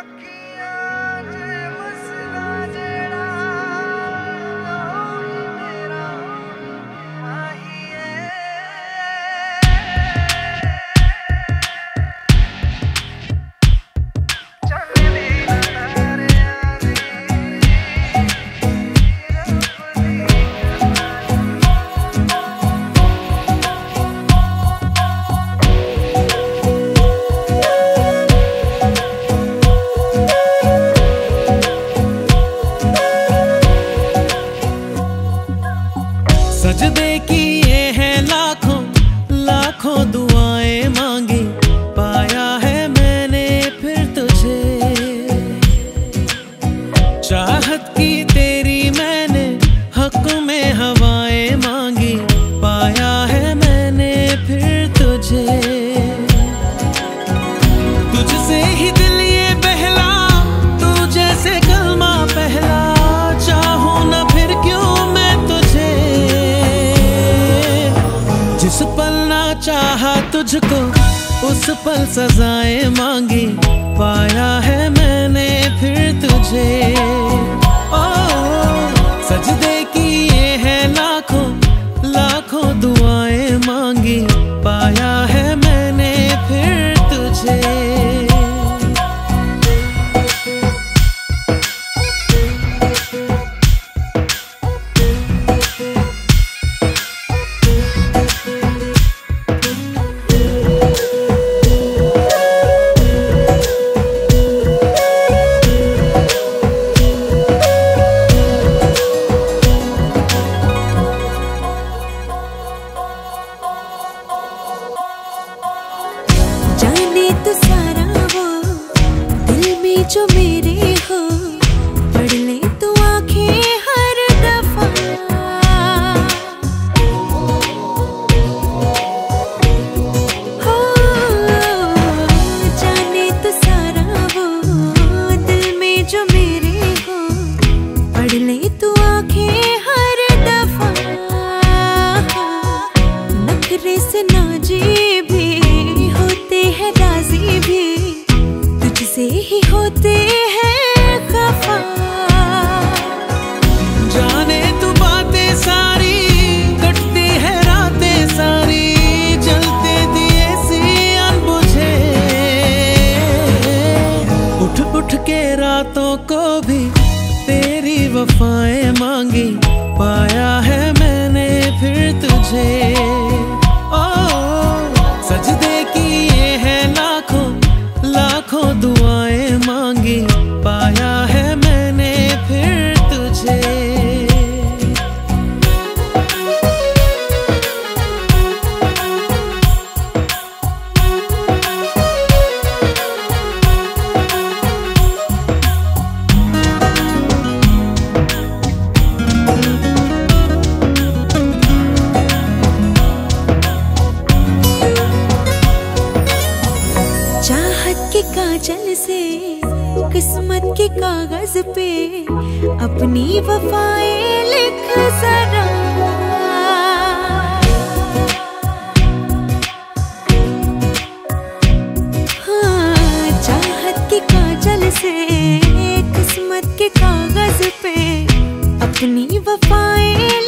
I keep सजदे किए हैं लाखों लाखों दूर। मुझको उस पल सजाएँ मांगी पाया रातों को भी तेरी वफाएँ मांगी। पाया है मैंने फिर तुझे। ओ, सजदे किए हैं लाखों लाखों दुआएँ मांगी। के काजल से किस्मत के कागज़ पे अपनी वफाएँ लिख जरा। हाँ, चाहत के काजल से किस्मत के कागज़ पे अपनी वफाएँ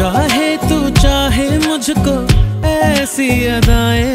चाहे तू चाहे मुझको ऐसी अदाएँ